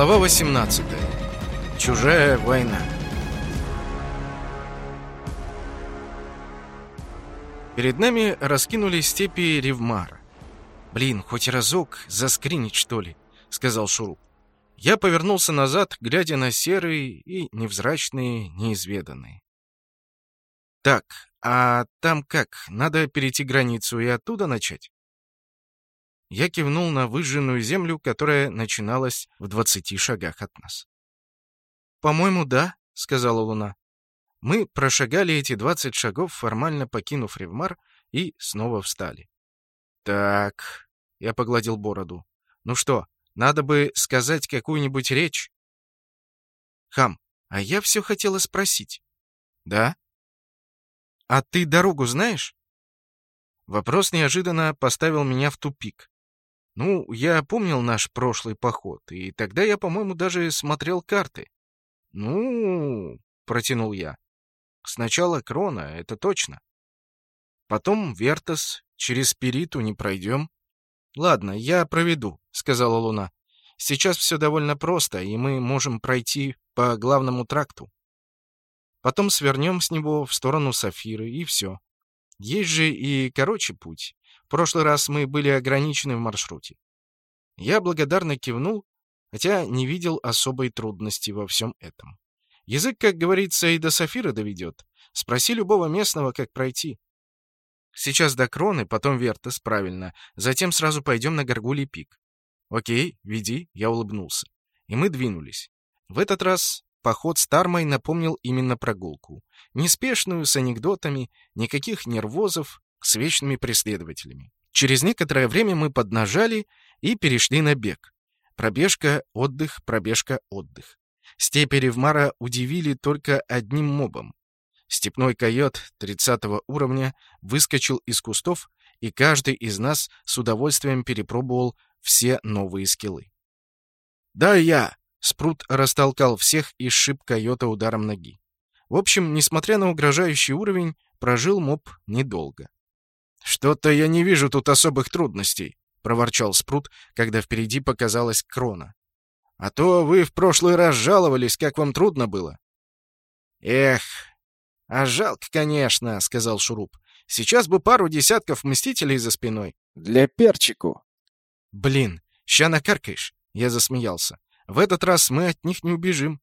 Глава 18. Чужая война. Перед нами раскинулись степи Ревмара. «Блин, хоть разок заскринить, что ли?» — сказал Шуруп. Я повернулся назад, глядя на серые и невзрачные, неизведанные. «Так, а там как? Надо перейти границу и оттуда начать?» Я кивнул на выжженную землю, которая начиналась в двадцати шагах от нас. «По-моему, да», — сказала Луна. Мы прошагали эти двадцать шагов, формально покинув Ревмар, и снова встали. «Так...» — я погладил бороду. «Ну что, надо бы сказать какую-нибудь речь?» «Хам, а я все хотела спросить». «Да?» «А ты дорогу знаешь?» Вопрос неожиданно поставил меня в тупик. Ну, я помнил наш прошлый поход, и тогда я, по-моему, даже смотрел карты. Ну, протянул я. Сначала Крона, это точно. Потом Вертас, через Спириту не пройдем. Ладно, я проведу, сказала Луна. Сейчас все довольно просто, и мы можем пройти по главному тракту. Потом свернем с него в сторону Сафиры, и все. Есть же и короче путь прошлый раз мы были ограничены в маршруте. Я благодарно кивнул, хотя не видел особой трудности во всем этом. Язык, как говорится, и до Сафира доведет. Спроси любого местного, как пройти. Сейчас до Кроны, потом Вертес, правильно. Затем сразу пойдем на Горгулий пик. Окей, веди, я улыбнулся. И мы двинулись. В этот раз поход с Тармой напомнил именно прогулку. Неспешную, с анекдотами, никаких нервозов, с вечными преследователями. Через некоторое время мы поднажали и перешли на бег. Пробежка, отдых, пробежка, отдых. Степи Ревмара удивили только одним мобом. Степной койот 30 уровня выскочил из кустов, и каждый из нас с удовольствием перепробовал все новые скиллы. «Да я!» — Спрут растолкал всех и сшиб койота ударом ноги. В общем, несмотря на угрожающий уровень, прожил моб недолго. «Что-то я не вижу тут особых трудностей», — проворчал Спрут, когда впереди показалась крона. «А то вы в прошлый раз жаловались, как вам трудно было». «Эх, а жалко, конечно», — сказал Шуруп. «Сейчас бы пару десятков мстителей за спиной». «Для перчику». «Блин, ща накаркаешь», — я засмеялся. «В этот раз мы от них не убежим».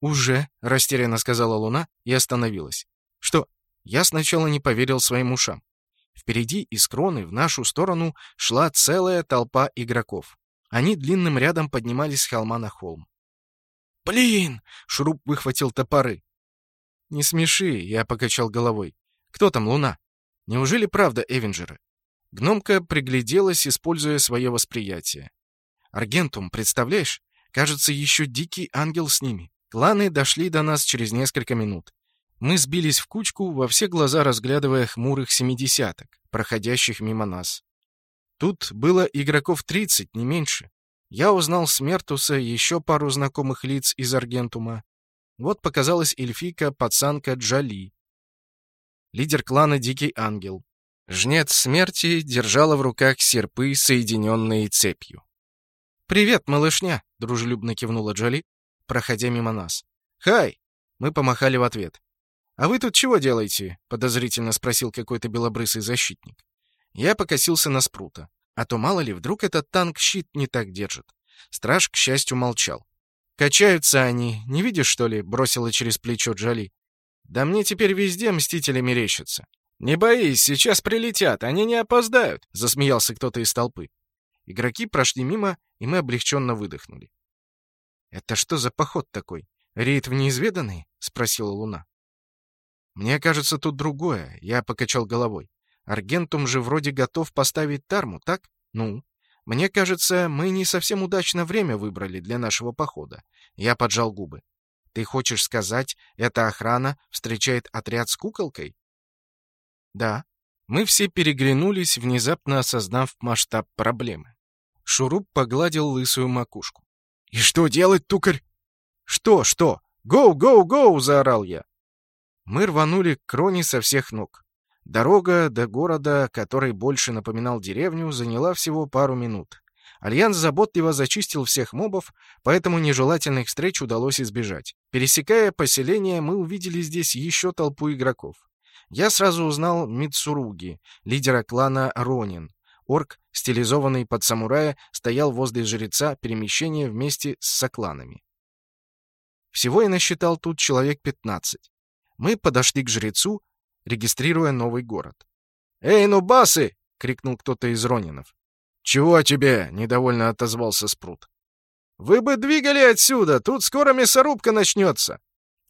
«Уже», — растерянно сказала Луна и остановилась. «Что?» Я сначала не поверил своим ушам. Впереди из кроны в нашу сторону шла целая толпа игроков. Они длинным рядом поднимались с холма на холм. «Блин!» — Шуруп выхватил топоры. «Не смеши», — я покачал головой. «Кто там, Луна? Неужели правда Эвенджеры?» Гномка пригляделась, используя свое восприятие. «Аргентум, представляешь? Кажется, еще дикий ангел с ними». Кланы дошли до нас через несколько минут. Мы сбились в кучку, во все глаза разглядывая хмурых семидесяток, проходящих мимо нас. Тут было игроков тридцать, не меньше. Я узнал Смертуса, еще пару знакомых лиц из Аргентума. Вот показалась эльфика, пацанка Джали. Лидер клана Дикий Ангел. Жнец смерти держала в руках серпы, соединенные цепью. «Привет, малышня!» — дружелюбно кивнула Джали, проходя мимо нас. «Хай!» — мы помахали в ответ. «А вы тут чего делаете?» — подозрительно спросил какой-то белобрысый защитник. Я покосился на спрута. А то, мало ли, вдруг этот танк щит не так держит. Страж, к счастью, молчал. «Качаются они, не видишь, что ли?» — бросила через плечо Джоли. «Да мне теперь везде мстители мерещатся». «Не боись, сейчас прилетят, они не опоздают», — засмеялся кто-то из толпы. Игроки прошли мимо, и мы облегченно выдохнули. «Это что за поход такой? Рейд в неизведанный?» — спросила Луна. «Мне кажется, тут другое», — я покачал головой. «Аргентум же вроде готов поставить Тарму, так? Ну? Мне кажется, мы не совсем удачно время выбрали для нашего похода». Я поджал губы. «Ты хочешь сказать, эта охрана встречает отряд с куколкой?» «Да». Мы все переглянулись, внезапно осознав масштаб проблемы. Шуруп погладил лысую макушку. «И что делать, тукарь?» «Что, что? Гоу, гоу, гоу!» — заорал я. Мы рванули к кроне со всех ног. Дорога до города, который больше напоминал деревню, заняла всего пару минут. Альянс заботливо зачистил всех мобов, поэтому нежелательных встреч удалось избежать. Пересекая поселение, мы увидели здесь еще толпу игроков. Я сразу узнал Мицуруги, лидера клана Ронин. Орк, стилизованный под самурая, стоял возле жреца перемещения вместе с сокланами. Всего я насчитал тут человек 15. Мы подошли к жрецу, регистрируя новый город. «Эй, ну басы!» — крикнул кто-то из Ронинов. «Чего тебе?» — недовольно отозвался Спрут. «Вы бы двигали отсюда! Тут скоро мясорубка начнется!»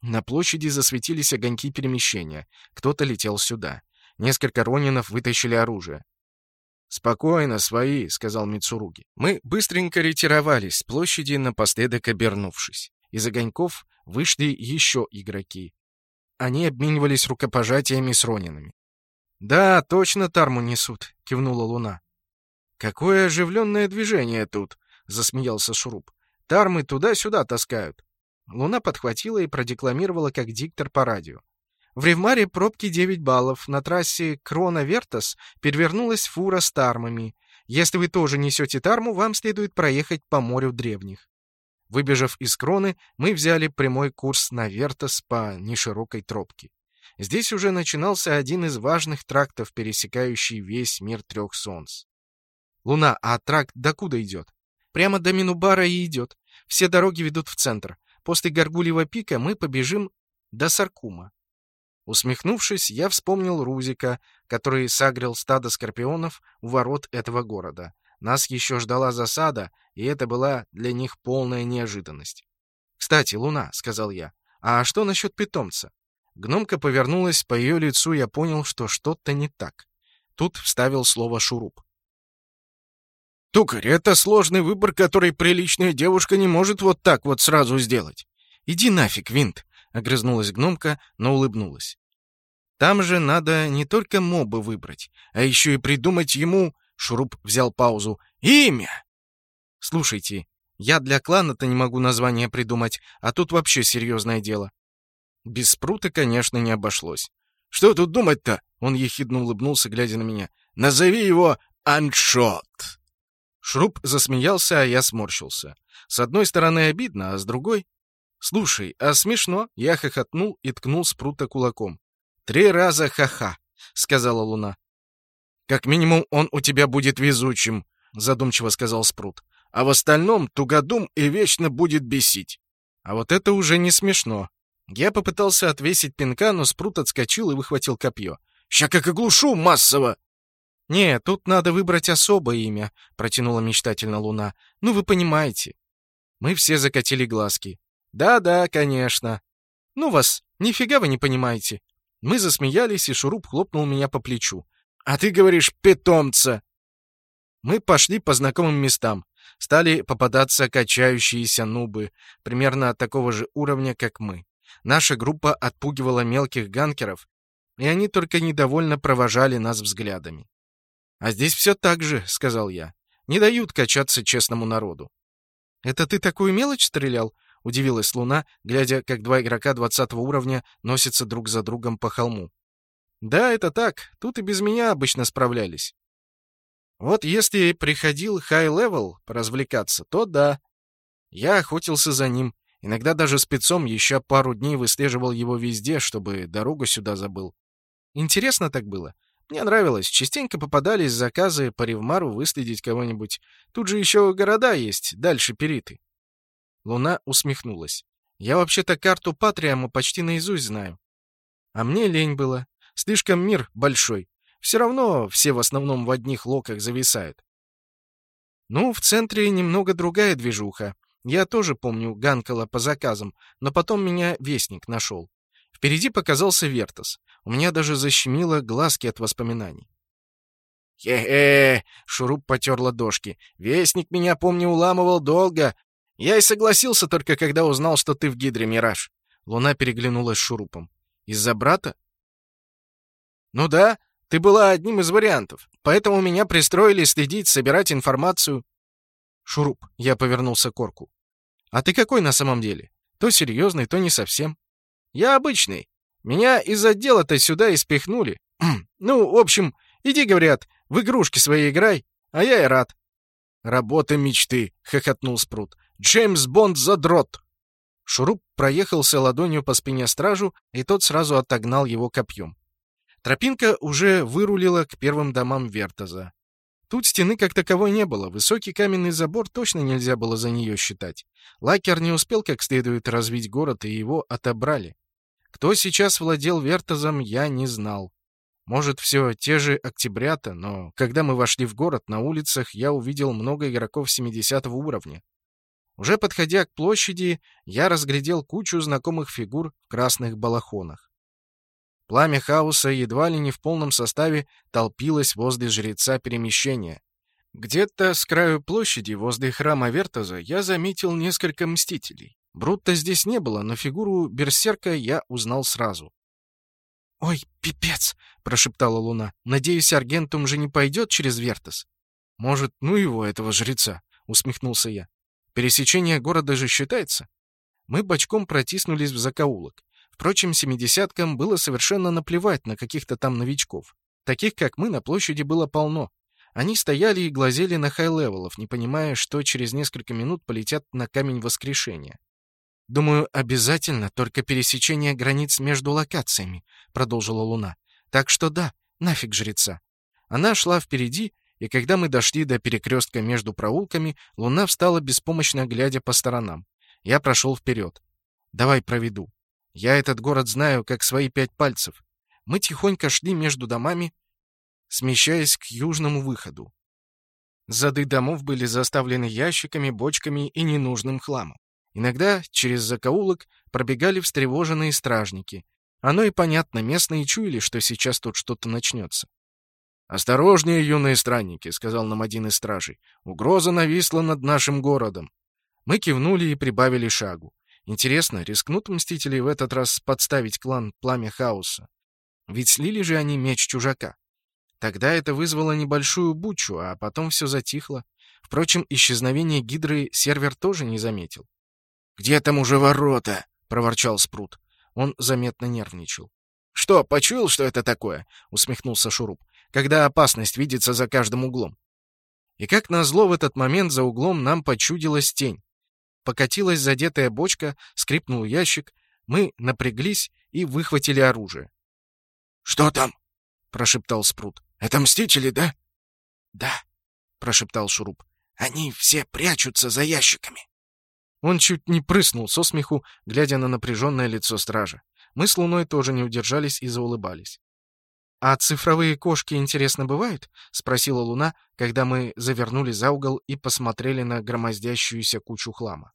На площади засветились огоньки перемещения. Кто-то летел сюда. Несколько ронинов вытащили оружие. «Спокойно, свои», — сказал Мицуруги. Мы быстренько ретировались с площади, напоследок обернувшись. Из огоньков вышли еще игроки. Они обменивались рукопожатиями с ронинами. «Да, точно тарму несут», — кивнула Луна. «Какое оживленное движение тут!» — засмеялся Шуруп. «Тармы туда-сюда таскают». Луна подхватила и продекламировала как диктор по радио. В Ревмаре пробки 9 баллов. На трассе Крона-Вертас перевернулась фура с тармами. Если вы тоже несете тарму, вам следует проехать по морю древних. Выбежав из Кроны, мы взяли прямой курс на Вертас по неширокой тропке. Здесь уже начинался один из важных трактов, пересекающий весь мир трех солнц. Луна, а тракт докуда идет? Прямо до Минубара и идет. Все дороги ведут в центр. После Горгулева пика мы побежим до Саркума. Усмехнувшись, я вспомнил Рузика, который сагрил стадо скорпионов у ворот этого города. Нас еще ждала засада, и это была для них полная неожиданность. «Кстати, Луна», — сказал я, — «а что насчет питомца?» Гномка повернулась, по ее лицу я понял, что что-то не так. Тут вставил слово «шуруп». «Тукарь, это сложный выбор, который приличная девушка не может вот так вот сразу сделать». «Иди нафиг, Винт!» — огрызнулась гномка, но улыбнулась. «Там же надо не только моба выбрать, а еще и придумать ему...» Шуруп взял паузу. «Имя!» «Слушайте, я для клана-то не могу название придумать, а тут вообще серьезное дело». Без спрута, конечно, не обошлось. «Что тут думать-то?» Он ехидно улыбнулся, глядя на меня. «Назови его Аншот!» Шруб засмеялся, а я сморщился. С одной стороны обидно, а с другой... «Слушай, а смешно?» Я хохотнул и ткнул спрута кулаком. «Три раза ха-ха», — сказала Луна. «Как минимум он у тебя будет везучим», — задумчиво сказал спрут. «А в остальном тугодум и вечно будет бесить». А вот это уже не смешно. Я попытался отвесить пинка, но спрут отскочил и выхватил копье. «Ща как оглушу массово!» «Не, тут надо выбрать особое имя», — протянула мечтательно Луна. «Ну, вы понимаете». Мы все закатили глазки. «Да-да, конечно». «Ну вас, нифига вы не понимаете». Мы засмеялись, и Шуруп хлопнул меня по плечу. «А ты говоришь, питомца!» Мы пошли по знакомым местам. Стали попадаться качающиеся нубы, примерно такого же уровня, как мы. Наша группа отпугивала мелких ганкеров, и они только недовольно провожали нас взглядами. «А здесь все так же», — сказал я. «Не дают качаться честному народу». «Это ты такую мелочь стрелял?» — удивилась Луна, глядя, как два игрока двадцатого уровня носятся друг за другом по холму. «Да, это так. Тут и без меня обычно справлялись. Вот если приходил high-level поразвлекаться, то да. Я охотился за ним. Иногда даже спецом еще пару дней выслеживал его везде, чтобы дорогу сюда забыл. Интересно так было. Мне нравилось. Частенько попадались заказы по Ревмару выследить кого-нибудь. Тут же еще города есть, дальше Периты. Луна усмехнулась. Я вообще-то карту Патриама почти наизусть знаю. А мне лень было. Слишком мир большой. Все равно все в основном в одних локах зависают. Ну, в центре немного другая движуха. Я тоже помню ганкала по заказам, но потом меня Вестник нашел. Впереди показался Вертас. У меня даже защемило глазки от воспоминаний. «Хе-хе!» — Шуруп потер ладошки. «Вестник меня, помню, уламывал долго. Я и согласился только, когда узнал, что ты в Гидре, Мираж». Луна переглянулась с Шурупом. «Из-за брата?» «Ну да, ты была одним из вариантов. Поэтому меня пристроили следить, собирать информацию». «Шуруп», — я повернулся к Орку. «А ты какой на самом деле? То серьезный, то не совсем». Я обычный. Меня из отдела-то сюда и спихнули. ну, в общем, иди, говорят, в игрушки свои играй, а я и рад. «Работа мечты!» — хохотнул Спрут. «Джеймс Бонд задрот!» Шуруп проехался ладонью по спине стражу, и тот сразу отогнал его копьем. Тропинка уже вырулила к первым домам Вертоза. Тут стены как таковой не было, высокий каменный забор точно нельзя было за нее считать. Лакер не успел как следует развить город, и его отобрали. Кто сейчас владел Вертозом, я не знал. Может, все те же октябрята, но когда мы вошли в город, на улицах я увидел много игроков 70 уровня. Уже подходя к площади, я разглядел кучу знакомых фигур в красных балахонах. Пламя хаоса едва ли не в полном составе толпилось возле жреца перемещения. Где-то с краю площади, возле храма Вертоза, я заметил несколько мстителей. Брутта здесь не было, но фигуру берсерка я узнал сразу. «Ой, пипец!» — прошептала Луна. «Надеюсь, Аргентум же не пойдет через Вертос?» «Может, ну его, этого жреца?» — усмехнулся я. «Пересечение города же считается?» Мы бочком протиснулись в закоулок. Впрочем, семидесяткам было совершенно наплевать на каких-то там новичков. Таких, как мы, на площади было полно. Они стояли и глазели на high-level ов, не понимая, что через несколько минут полетят на камень воскрешения. «Думаю, обязательно только пересечение границ между локациями», — продолжила Луна. «Так что да, нафиг жреца». Она шла впереди, и когда мы дошли до перекрестка между проулками, Луна встала беспомощно, глядя по сторонам. Я прошел вперед. «Давай проведу». Я этот город знаю, как свои пять пальцев. Мы тихонько шли между домами, смещаясь к южному выходу. Зады домов были заставлены ящиками, бочками и ненужным хламом. Иногда через закоулок пробегали встревоженные стражники. Оно и понятно, местные чуяли, что сейчас тут что-то начнется. «Осторожнее, юные странники», — сказал нам один из стражей. «Угроза нависла над нашим городом». Мы кивнули и прибавили шагу. Интересно, рискнут Мстители в этот раз подставить клан Пламя Хаоса? Ведь слили же они меч чужака. Тогда это вызвало небольшую бучу, а потом все затихло. Впрочем, исчезновение Гидры сервер тоже не заметил. «Где там уже ворота?» — проворчал Спрут. Он заметно нервничал. «Что, почуял, что это такое?» — усмехнулся Шуруп. «Когда опасность видится за каждым углом». И как назло в этот момент за углом нам почудилась тень. Покатилась задетая бочка, скрипнул ящик. Мы напряглись и выхватили оружие. «Что там?» — прошептал Спрут. «Это мстители, да?» «Да», — прошептал Шуруп. «Они все прячутся за ящиками». Он чуть не прыснул со смеху, глядя на напряженное лицо стража. Мы с Луной тоже не удержались и заулыбались. «А цифровые кошки, интересно, бывают?» — спросила Луна, когда мы завернули за угол и посмотрели на громоздящуюся кучу хлама.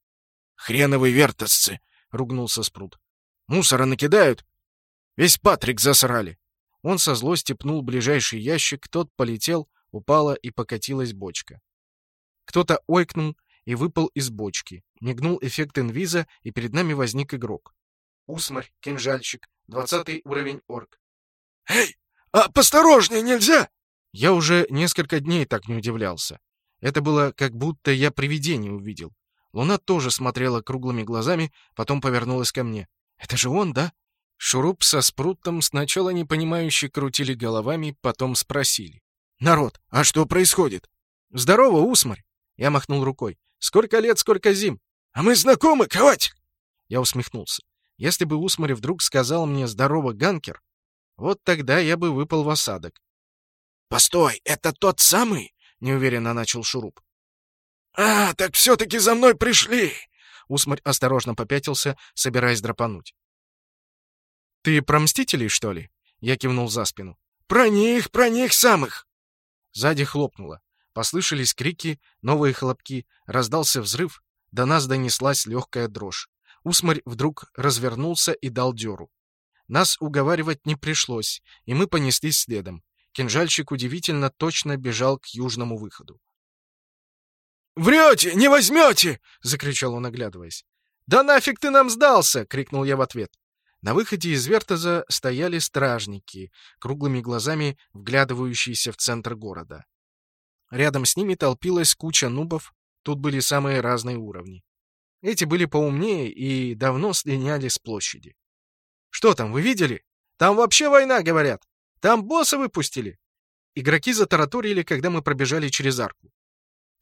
«Хреновые вертосцы!» — ругнулся Спрут. «Мусора накидают! Весь Патрик засрали!» Он со злости пнул ближайший ящик, тот полетел, упала и покатилась бочка. Кто-то ойкнул и выпал из бочки. Мигнул эффект инвиза, и перед нами возник игрок. Усмарь, кинжальщик, двадцатый уровень орк. «Эй, а посторожнее нельзя?» Я уже несколько дней так не удивлялся. Это было как будто я привидение увидел. Луна тоже смотрела круглыми глазами, потом повернулась ко мне. «Это же он, да?» Шуруп со Спрутом сначала непонимающе крутили головами, потом спросили. «Народ, а что происходит?» «Здорово, Усмарь!» Я махнул рукой. «Сколько лет, сколько зим!» «А мы знакомы, ковать!» Я усмехнулся. Если бы Усмарь вдруг сказал мне «Здорово, Ганкер», вот тогда я бы выпал в осадок. «Постой, это тот самый?» — неуверенно начал Шуруп. «А, так все-таки за мной пришли!» Усмарь осторожно попятился, собираясь драпануть. «Ты про Мстителей, что ли?» Я кивнул за спину. «Про них, про них самых!» Сзади хлопнуло. Послышались крики, новые хлопки, раздался взрыв, до нас донеслась легкая дрожь. Усмарь вдруг развернулся и дал дёру. Нас уговаривать не пришлось, и мы понеслись следом. Кинжальщик удивительно точно бежал к южному выходу. «Врете! Не возьмете!» — закричал он, оглядываясь. «Да нафиг ты нам сдался!» — крикнул я в ответ. На выходе из Вертоза стояли стражники, круглыми глазами вглядывающиеся в центр города. Рядом с ними толпилась куча нубов, тут были самые разные уровни. Эти были поумнее и давно слиняли с площади. «Что там, вы видели? Там вообще война, говорят! Там босса выпустили!» Игроки затараторили, когда мы пробежали через арку.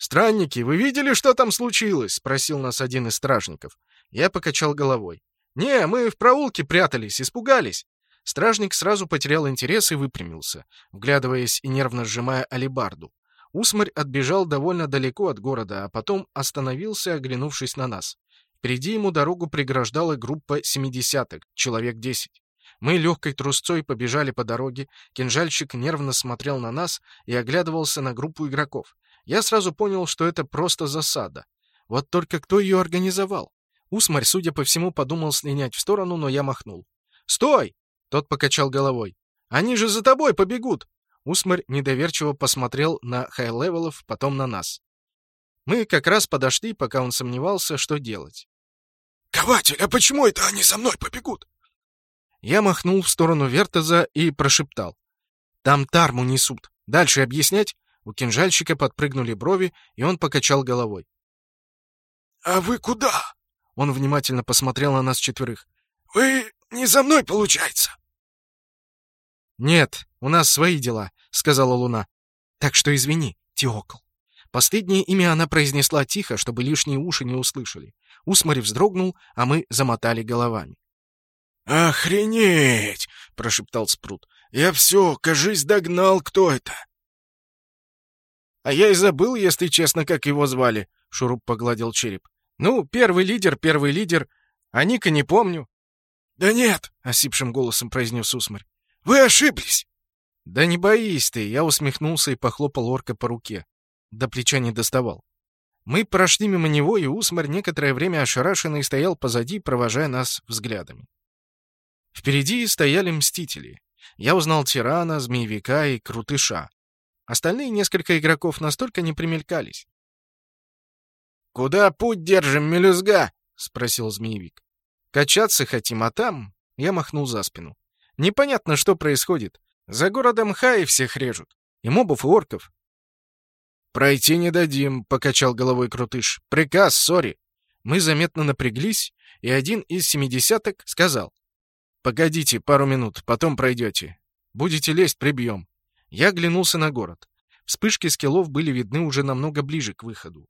«Странники, вы видели, что там случилось?» — спросил нас один из стражников. Я покачал головой. «Не, мы в проулке прятались, испугались». Стражник сразу потерял интерес и выпрямился, вглядываясь и нервно сжимая алебарду. Усмарь отбежал довольно далеко от города, а потом остановился, оглянувшись на нас. Впереди ему дорогу преграждала группа семидесяток, человек десять. Мы легкой трусцой побежали по дороге, кинжальщик нервно смотрел на нас и оглядывался на группу игроков. Я сразу понял, что это просто засада. Вот только кто ее организовал? Усмарь, судя по всему, подумал слинять в сторону, но я махнул. «Стой!» — тот покачал головой. «Они же за тобой побегут!» Усмарь недоверчиво посмотрел на high-level ов, потом на нас. Мы как раз подошли, пока он сомневался, что делать. «Кователь, а почему это они за мной побегут?» Я махнул в сторону Вертоза и прошептал. «Там тарму несут. Дальше объяснять?» У кинжальщика подпрыгнули брови, и он покачал головой. «А вы куда?» Он внимательно посмотрел на нас четверых. «Вы не за мной, получается?» «Нет, у нас свои дела», — сказала Луна. «Так что извини, Теокл». Последнее имя она произнесла тихо, чтобы лишние уши не услышали. Усмарь вздрогнул, а мы замотали головами. «Охренеть!» — прошептал Спрут. «Я все, кажись, догнал, кто это!» «А я и забыл, если честно, как его звали», — Шуруп погладил череп. «Ну, первый лидер, первый лидер. А Ника не помню». «Да нет!» — осипшим голосом произнес Усмарь. «Вы ошиблись!» «Да не боись ты!» — я усмехнулся и похлопал орка по руке. До плеча не доставал. Мы прошли мимо него, и Усмарь некоторое время ошарашенный стоял позади, провожая нас взглядами. Впереди стояли мстители. Я узнал тирана, змеевика и крутыша. Остальные несколько игроков настолько не примелькались. «Куда путь держим, мелюзга?» — спросил змеевик. «Качаться хотим, а там...» — я махнул за спину. «Непонятно, что происходит. За городом Хаи всех режут. И мобов, и орков». «Пройти не дадим», — покачал головой крутыш. «Приказ, сори». Мы заметно напряглись, и один из семидесяток сказал. «Погодите пару минут, потом пройдете. Будете лезть, прибьем». Я оглянулся на город. Вспышки скиллов были видны уже намного ближе к выходу.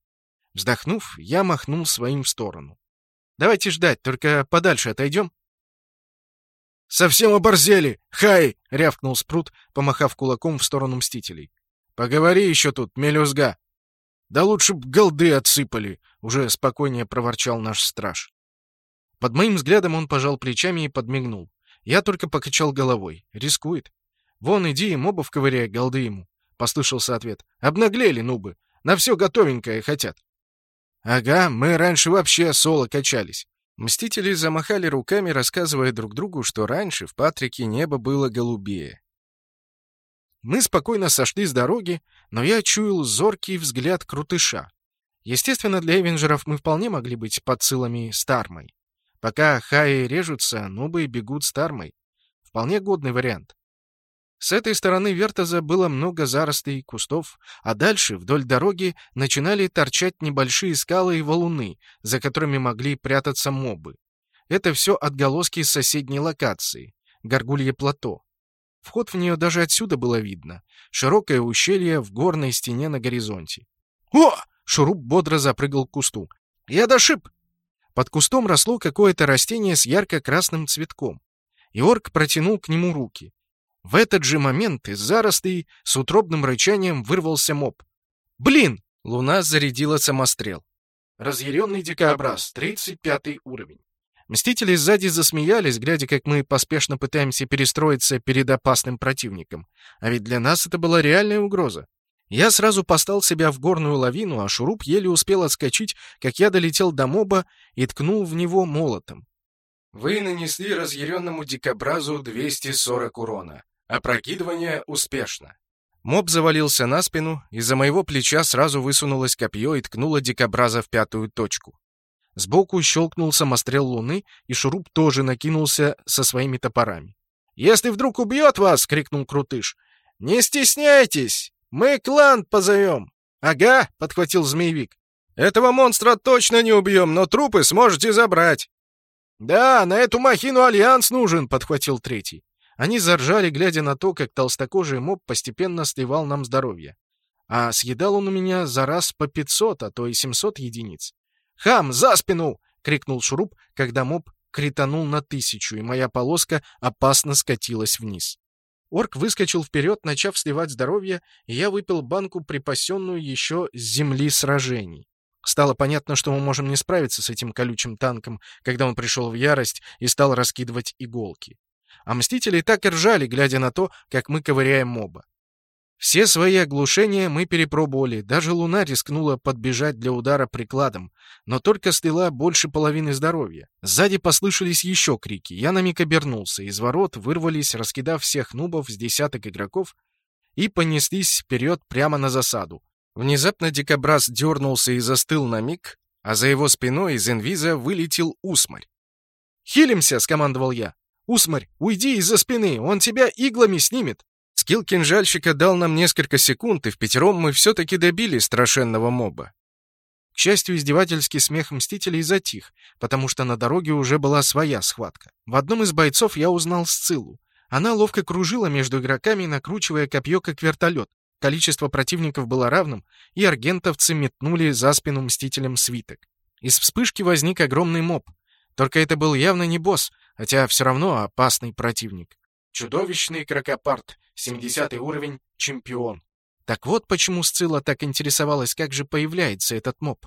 Вздохнув, я махнул своим в сторону. «Давайте ждать, только подальше отойдем». «Совсем оборзели! Хай!» — рявкнул Спрут, помахав кулаком в сторону Мстителей. «Поговори еще тут, мелюзга!» «Да лучше б голды отсыпали!» — уже спокойнее проворчал наш страж. Под моим взглядом он пожал плечами и подмигнул. Я только покачал головой. Рискует. «Вон, иди и мобов ковыряй, голды ему», — послышался ответ. «Обнаглели, нубы. На все готовенькое хотят». «Ага, мы раньше вообще соло качались». Мстители замахали руками, рассказывая друг другу, что раньше в Патрике небо было голубее. Мы спокойно сошли с дороги, но я чуял зоркий взгляд крутыша. Естественно, для эвенджеров мы вполне могли быть подсылами Стармой. Пока хаи режутся, нубы бегут Стармой. Вполне годный вариант. С этой стороны Вертоза было много заростей кустов, а дальше, вдоль дороги, начинали торчать небольшие скалы и валуны, за которыми могли прятаться мобы. Это все отголоски соседней локации — Горгулье плато. Вход в нее даже отсюда было видно. Широкое ущелье в горной стене на горизонте. «О!» — Шуруп бодро запрыгал к кусту. «Я дошиб!» Под кустом росло какое-то растение с ярко-красным цветком. И орк протянул к нему руки. В этот же момент из зарослей с утробным рычанием вырвался моб. «Блин!» — луна зарядила самострел. Разъяренный дикобраз, 35 уровень. Мстители сзади засмеялись, глядя, как мы поспешно пытаемся перестроиться перед опасным противником. А ведь для нас это была реальная угроза. Я сразу постал себя в горную лавину, а шуруп еле успел отскочить, как я долетел до моба и ткнул в него молотом. Вы нанесли разъяренному дикобразу 240 урона. Опрокидывание успешно. Моб завалился на спину, из-за моего плеча сразу высунулось копье и ткнуло дикобраза в пятую точку. Сбоку щелкнул самострел луны, и шуруп тоже накинулся со своими топорами. «Если вдруг убьет вас!» — крикнул Крутыш. «Не стесняйтесь! Мы клан позовем!» «Ага!» — подхватил змеевик. «Этого монстра точно не убьем, но трупы сможете забрать!» «Да, на эту махину альянс нужен!» — подхватил третий. Они заржали, глядя на то, как толстокожий моб постепенно сливал нам здоровье. а съедал он у меня за раз по 500, а то и 700 единиц. «Хам, за спину!» — крикнул Шуруп, когда моб кританул на тысячу, и моя полоска опасно скатилась вниз. Орк выскочил вперед, начав сливать здоровье, и я выпил банку, припасенную еще с земли сражений. Стало понятно, что мы можем не справиться с этим колючим танком, когда он пришел в ярость и стал раскидывать иголки. А мстители так и ржали, глядя на то, как мы ковыряем моба. Все свои оглушения мы перепробовали, даже Луна рискнула подбежать для удара прикладом, но только слила больше половины здоровья. Сзади послышались еще крики, я на миг обернулся, из ворот вырвались, раскидав всех нубов с десяток игроков, и понеслись вперед прямо на засаду. Внезапно дикобраз дернулся и застыл на миг, а за его спиной из инвиза вылетел Усмарь. «Хилимся!» — скомандовал я. «Усмарь, уйди из-за спины, он тебя иглами снимет!» Скилл кинжальщика дал нам несколько секунд, и в пятером мы все-таки добили страшенного моба. К счастью, издевательский смех Мстителей затих, потому что на дороге уже была своя схватка. В одном из бойцов я узнал Сциллу. Она ловко кружила между игроками, накручивая копье, как вертолет. Количество противников было равным, и аргентовцы метнули за спину Мстителям свиток. Из вспышки возник огромный моб. Только это был явно не босс, хотя все равно опасный противник. Чудовищный крокопарт, 70 уровень, чемпион. Так вот почему Сцилла так интересовалась, как же появляется этот моб.